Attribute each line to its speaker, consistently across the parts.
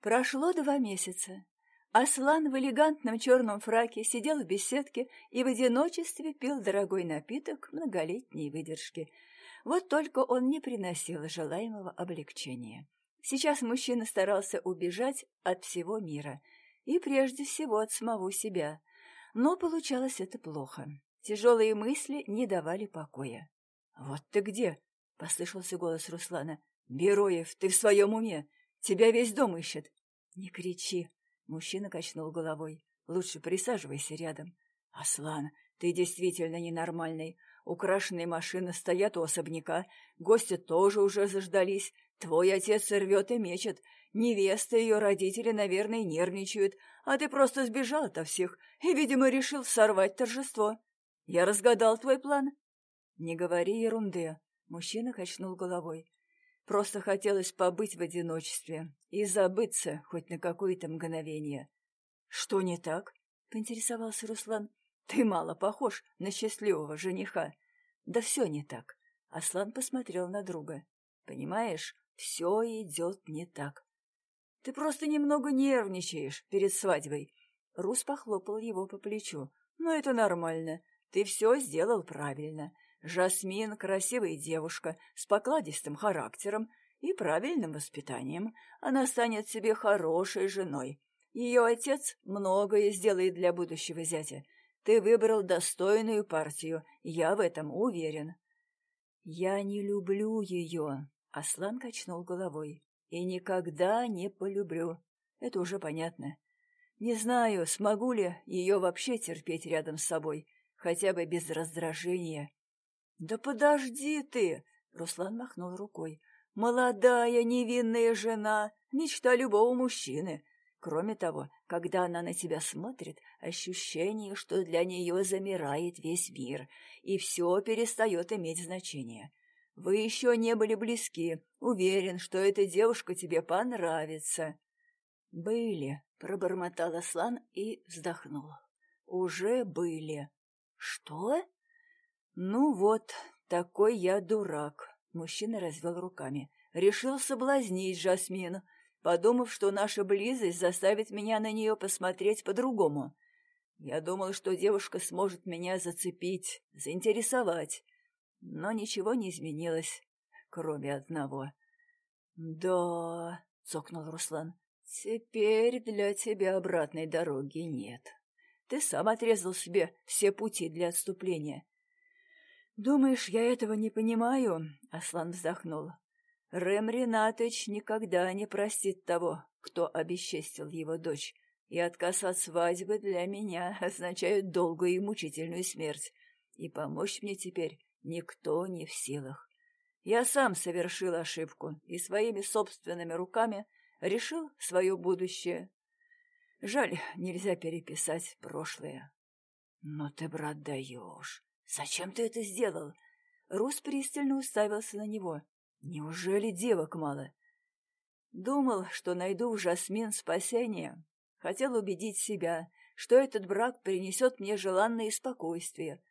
Speaker 1: Прошло два месяца. Аслан в элегантном черном фраке сидел в беседке и в одиночестве пил дорогой напиток многолетней выдержки. Вот только он не приносил желаемого облегчения. Сейчас мужчина старался убежать от всего мира и прежде всего от самого себя. Но получалось это плохо. Тяжелые мысли не давали покоя. «Вот ты где?» — послышался голос Руслана. «Бероев, ты в своем уме? Тебя весь дом ищет». «Не кричи!» — мужчина качнул головой. «Лучше присаживайся рядом». «Аслан, ты действительно ненормальный. Украшенные машины стоят у особняка, гости тоже уже заждались. Твой отец рвет и мечет. Невеста и ее родители, наверное, нервничают, а ты просто сбежал ото всех и, видимо, решил сорвать торжество. Я разгадал твой план. Не говори ерунды. Мужчина качнул головой. Просто хотелось побыть в одиночестве и забыться хоть на какое-то мгновение. Что не так? Поинтересовался Руслан. Ты мало похож на счастливого жениха. Да все не так. Аслан посмотрел на друга. Понимаешь, все идет не так. Ты просто немного нервничаешь перед свадьбой. Рус похлопал его по плечу. Но это нормально. Ты все сделал правильно. Жасмин — красивая девушка с покладистым характером и правильным воспитанием. Она станет себе хорошей женой. Ее отец многое сделает для будущего зятя. Ты выбрал достойную партию, я в этом уверен. Я не люблю ее, Аслан качнул головой. И никогда не полюблю. Это уже понятно. Не знаю, смогу ли ее вообще терпеть рядом с собой, хотя бы без раздражения. Да подожди ты, Руслан махнул рукой. Молодая невинная жена, мечта любого мужчины. Кроме того, когда она на тебя смотрит, ощущение, что для нее замирает весь мир, и все перестает иметь значение. Вы еще не были близки. Уверен, что эта девушка тебе понравится. Были, пробормотал Аслан и вздохнул. Уже были. Что? Ну вот, такой я дурак. Мужчина развел руками. Решил соблазнить Жасмину, подумав, что наша близость заставит меня на нее посмотреть по-другому. Я думал, что девушка сможет меня зацепить, заинтересовать. Но ничего не изменилось, кроме одного. «Да», — цокнул Руслан, — «теперь для тебя обратной дороги нет. Ты сам отрезал себе все пути для отступления». «Думаешь, я этого не понимаю?» — Аслан вздохнул. «Рэм Ринатыч никогда не простит того, кто обесчестил его дочь, и отказ от свадьбы для меня означает долгую и мучительную смерть, и помочь мне теперь никто не в силах. Я сам совершил ошибку и своими собственными руками решил свое будущее. Жаль, нельзя переписать прошлое. Но ты, брат, даешь. Зачем ты это сделал? Рус пристально уставился на него. Неужели девок мало? Думал, что найду в Жасмин спасение. Хотел убедить себя, что этот брак принесет мне желанное спокойствие,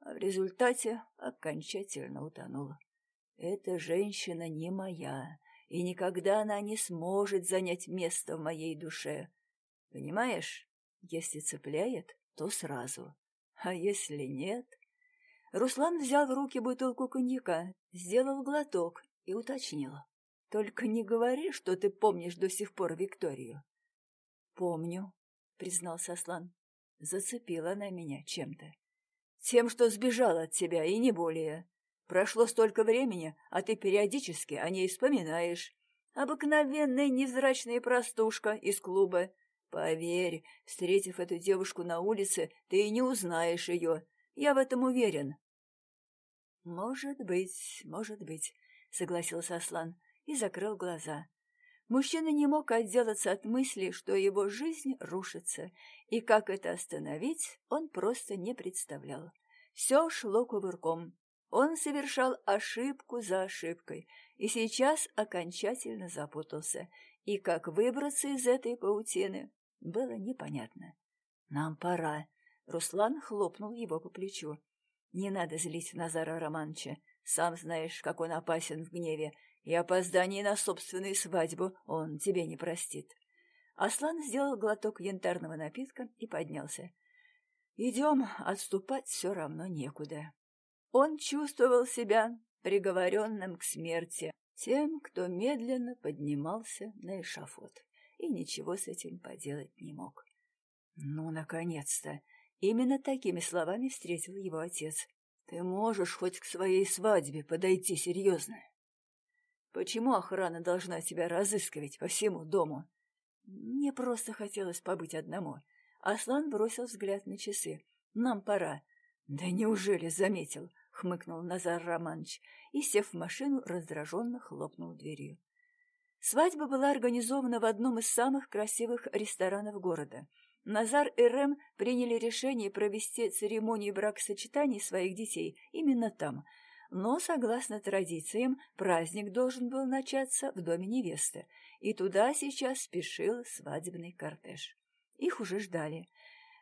Speaker 1: а в результате окончательно утонула. Эта женщина не моя, и никогда она не сможет занять место в моей душе. Понимаешь, если цепляет, то сразу, а если нет... Руслан взял в руки бутылку коньяка, сделал глоток и уточнил. «Только не говори, что ты помнишь до сих пор Викторию». «Помню», — признался Аслан. «Зацепила она меня чем-то. Тем, что сбежал от тебя, и не более. Прошло столько времени, а ты периодически о ней вспоминаешь. Обыкновенная невзрачная простушка из клуба. Поверь, встретив эту девушку на улице, ты и не узнаешь ее. Я в этом уверен. Может быть, может быть, согласился Аслан и закрыл глаза. Мужчина не мог отделаться от мысли, что его жизнь рушится, и как это остановить, он просто не представлял. Все шло кувырком. Он совершал ошибку за ошибкой, и сейчас окончательно запутался, и как выбраться из этой паутины, было непонятно. «Нам пора», — Руслан хлопнул его по плечу. «Не надо злить Назара Романовича. Сам знаешь, как он опасен в гневе, и опоздание на собственную свадьбу он тебе не простит. Аслан сделал глоток янтарного напитка и поднялся. «Идем, отступать все равно некуда». Он чувствовал себя приговоренным к смерти, тем, кто медленно поднимался на эшафот, и ничего с этим поделать не мог. Ну, наконец-то! Именно такими словами встретил его отец. Ты можешь хоть к своей свадьбе подойти серьезно. Почему охрана должна тебя разыскивать по всему дому? Мне просто хотелось побыть одному. Аслан бросил взгляд на часы. Нам пора. Да неужели заметил? хмыкнул Назар Романович и, сев в машину, раздраженно хлопнул дверью. Свадьба была организована в одном из самых красивых ресторанов города. Назар и Рэм приняли решение провести церемонию бракосочетания своих детей именно там, но, согласно традициям, праздник должен был начаться в доме невесты, и туда сейчас спешил свадебный кортеж. Их уже ждали.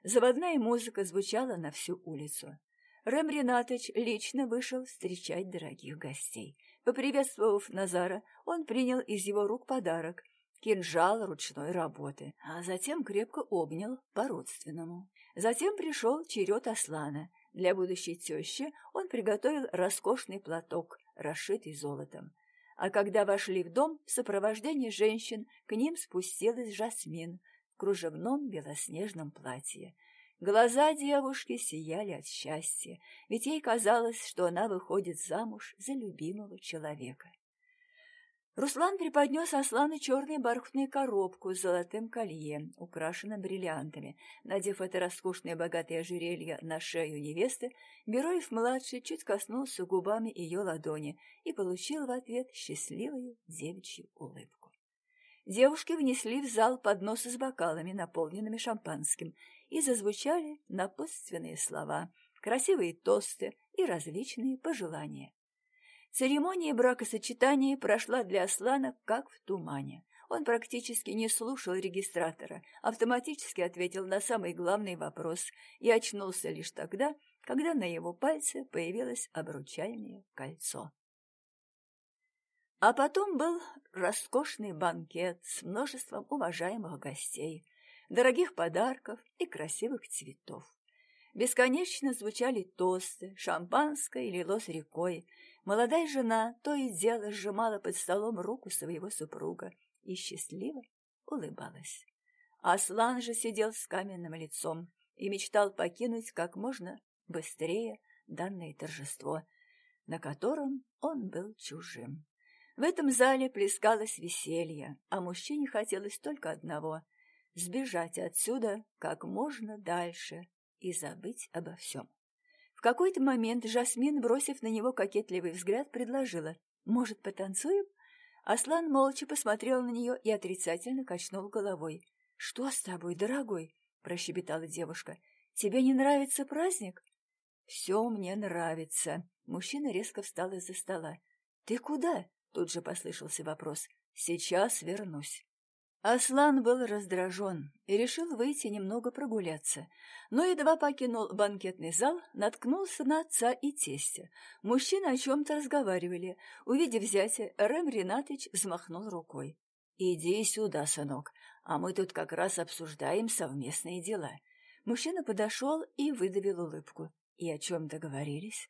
Speaker 1: Заводная музыка звучала на всю улицу. Рэм Ринатович лично вышел встречать дорогих гостей. Поприветствовав Назара, он принял из его рук подарок — кинжал ручной работы, а затем крепко обнял по-родственному. Затем пришел черед Аслана. Для будущей тещи он приготовил роскошный платок, расшитый золотом. А когда вошли в дом в сопровождении женщин, к ним спустилась Жасмин в кружевном белоснежном платье — Глаза девушки сияли от счастья, ведь ей казалось, что она выходит замуж за любимого человека. Руслан преподнес Аслану черную бархатную коробку с золотым колье, украшенным бриллиантами. Надев это роскошное богатое ожерелье на шею невесты, Бероев-младший чуть коснулся губами ее ладони и получил в ответ счастливую девичью улыбку. Девушки внесли в зал подносы с бокалами, наполненными шампанским, и зазвучали напутственные слова, красивые тосты и различные пожелания. Церемония бракосочетания прошла для Аслана как в тумане. Он практически не слушал регистратора, автоматически ответил на самый главный вопрос и очнулся лишь тогда, когда на его пальце появилось обручальное кольцо. А потом был роскошный банкет с множеством уважаемых гостей, дорогих подарков и красивых цветов. Бесконечно звучали тосты, шампанское лилось рекой. Молодая жена то и дело сжимала под столом руку своего супруга и счастливо улыбалась. Аслан же сидел с каменным лицом и мечтал покинуть как можно быстрее данное торжество, на котором он был чужим. В этом зале плескалось веселье, а мужчине хотелось только одного сбежать отсюда как можно дальше и забыть обо всем. В какой-то момент Жасмин, бросив на него кокетливый взгляд, предложила «Может, потанцуем?» Аслан молча посмотрел на нее и отрицательно качнул головой. «Что с тобой, дорогой?» — прощебетала девушка. «Тебе не нравится праздник?» «Все мне нравится». Мужчина резко встал из-за стола. «Ты куда?» — тут же послышался вопрос. «Сейчас вернусь». Аслан был раздражен и решил выйти немного прогуляться, но едва покинул банкетный зал, наткнулся на отца и тестя. Мужчины о чем-то разговаривали. Увидев зятя, Рэм Ринатыч взмахнул рукой. «Иди сюда, сынок, а мы тут как раз обсуждаем совместные дела». Мужчина подошел и выдавил улыбку. «И о чем договорились?»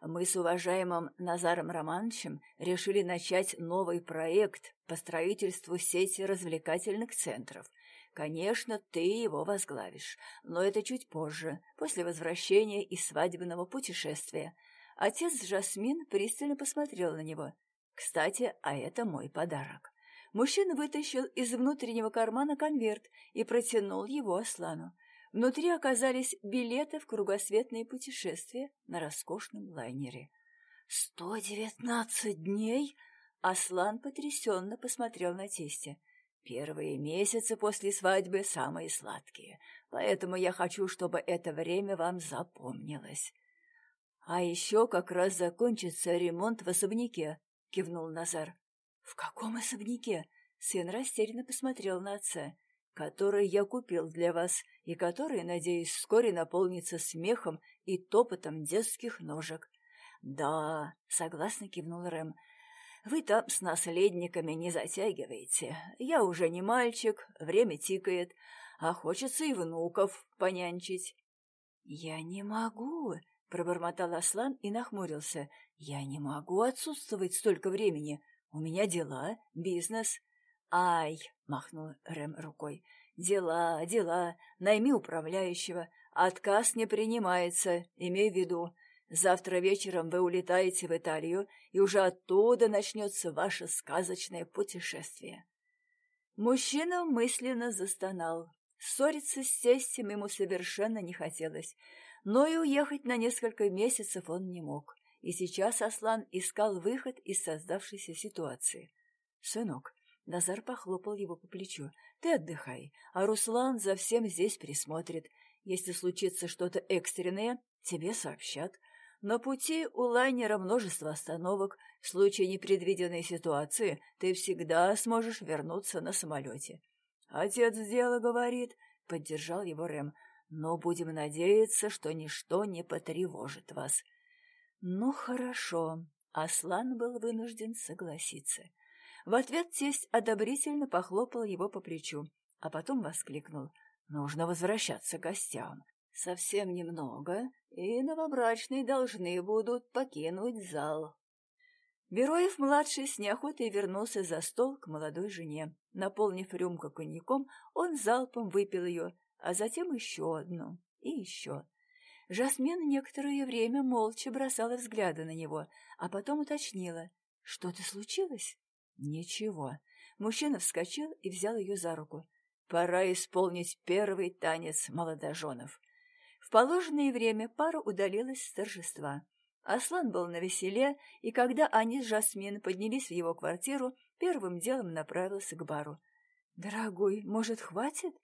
Speaker 1: Мы с уважаемым Назаром Романовичем решили начать новый проект по строительству сети развлекательных центров. Конечно, ты его возглавишь, но это чуть позже, после возвращения из свадебного путешествия. Отец Жасмин пристально посмотрел на него. Кстати, а это мой подарок. Мужчина вытащил из внутреннего кармана конверт и протянул его Аслану. Внутри оказались билеты в кругосветное путешествие на роскошном лайнере. «Сто девятнадцать дней?» Аслан потрясенно посмотрел на тестя. «Первые месяцы после свадьбы самые сладкие, поэтому я хочу, чтобы это время вам запомнилось». «А еще как раз закончится ремонт в особняке», — кивнул Назар. «В каком особняке?» Сын растерянно посмотрел на отца который я купил для вас и который, надеюсь, вскоре наполнится смехом и топотом детских ножек. — Да, — согласно кивнул Рэм, Вы там с наследниками не затягиваете. Я уже не мальчик, время тикает, а хочется и внуков понянчить. — Я не могу, — пробормотал Аслан и нахмурился. — Я не могу отсутствовать столько времени. У меня дела, бизнес. — Ай, — махнул Рэм рукой, — дела, дела, найми управляющего. Отказ не принимается, имей в виду. Завтра вечером вы улетаете в Италию, и уже оттуда начнется ваше сказочное путешествие. Мужчина мысленно застонал. Ссориться с тестем ему совершенно не хотелось, но и уехать на несколько месяцев он не мог, и сейчас Аслан искал выход из создавшейся ситуации. «Сынок», — Назар похлопал его по плечу, — «ты отдыхай, а Руслан за всем здесь присмотрит. Если случится что-то экстренное, тебе сообщат. На пути у лайнера множество остановок. В случае непредвиденной ситуации ты всегда сможешь вернуться на самолете. «Отец дело говорит», — поддержал его Рэм, «но будем надеяться, что ничто не потревожит вас». «Ну, хорошо», — Аслан был вынужден согласиться. В ответ тесть одобрительно похлопал его по плечу, а потом воскликнул. «Нужно возвращаться к гостям. Совсем немного, и новобрачные должны будут покинуть зал. Бероев-младший с неохотой вернулся за стол к молодой жене. Наполнив рюмку коньяком, он залпом выпил ее, а затем еще одну и еще. Жасмин некоторое время молча бросала взгляды на него, а потом уточнила. «Что-то случилось?» «Ничего». Мужчина вскочил и взял ее за руку. «Пора исполнить первый танец молодоженов». В положенное время пара удалилась с торжества. Аслан был на веселе, и когда они с Жасмин поднялись в его квартиру, первым делом направился к бару. «Дорогой, может, хватит?»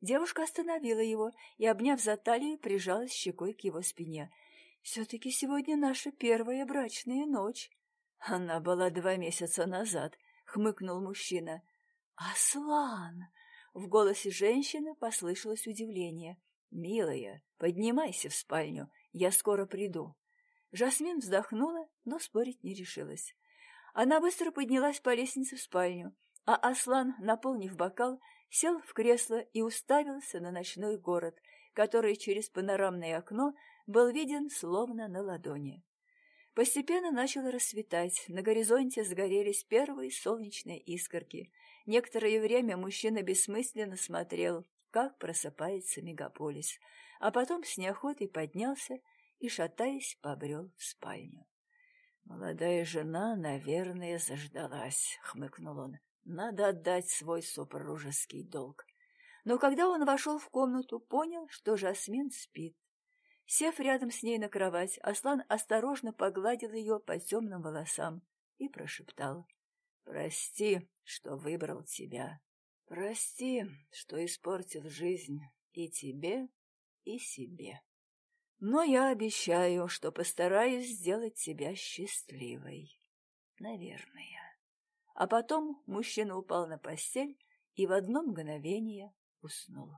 Speaker 1: Девушка остановила его и, обняв за талию, прижалась щекой к его спине. «Все-таки сегодня наша первая брачная ночь». «Она была два месяца назад», — хмыкнул мужчина. «Аслан!» В голосе женщины послышалось удивление. «Милая, поднимайся в спальню, я скоро приду». Жасмин вздохнула, но спорить не решилась. Она быстро поднялась по лестнице в спальню, а Аслан, наполнив бокал, сел в кресло и уставился на ночной город, который через панорамное окно был виден словно на ладони. Постепенно начало рассветать, на горизонте загорелись первые солнечные искорки. Некоторое время мужчина бессмысленно смотрел, как просыпается мегаполис, а потом с неохотой поднялся и, шатаясь, побрел в спальню. «Молодая жена, наверное, заждалась», — хмыкнул он. «Надо отдать свой супружеский долг». Но когда он вошел в комнату, понял, что Жасмин спит. Сев рядом с ней на кровать, Аслан осторожно погладил ее по темным волосам и прошептал. «Прости, что выбрал тебя. Прости, что испортил жизнь и тебе, и себе. Но я обещаю, что постараюсь сделать тебя счастливой. Наверное. А потом мужчина упал на постель и в одно мгновение уснул.